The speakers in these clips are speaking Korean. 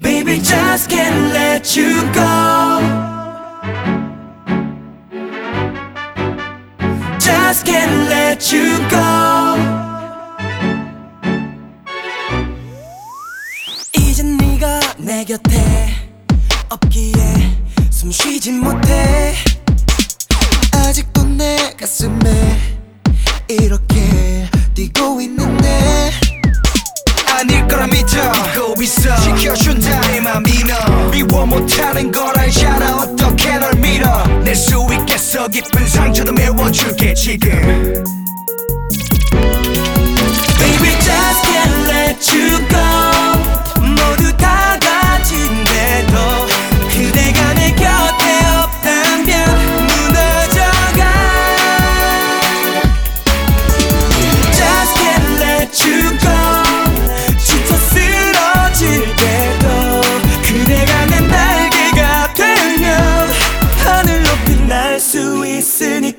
Baby, just can't let you go. Just can't let you go. 이젠 네가 내 곁에 없기에 숨 쉬지 못해. 아직도 내 가슴에 지켜준다 내맘 믿어 미워 못하는 걸 알잖아 어떻게 널 믿어. 낼 수 있겠어 깊은 상처도 메워줄게 지금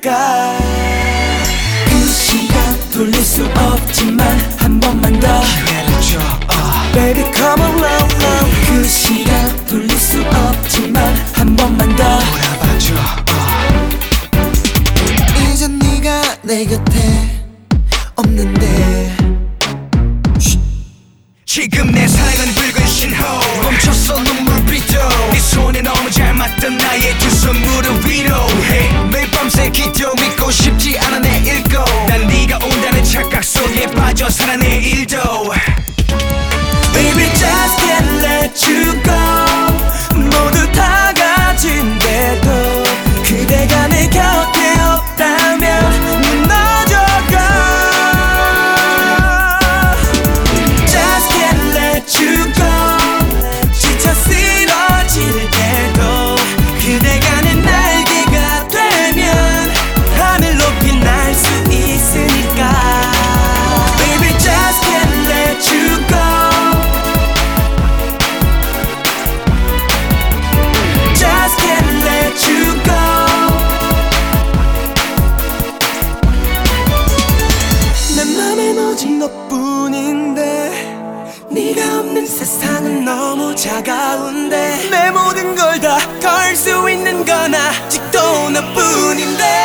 있으니까. 그 시간 돌릴 수 없지만 한 번만 더 기회를 줘 어. Baby come around now 그 시간 돌릴 수 없지만 한 번만 더 알아봐줘 어. 이젠 네가 내 곁에 없는데 지금 내 사랑은 붉 일도 세상은 너무 차가운데 내 모든 걸 다 걸 수 있는 건 아직도 너뿐인데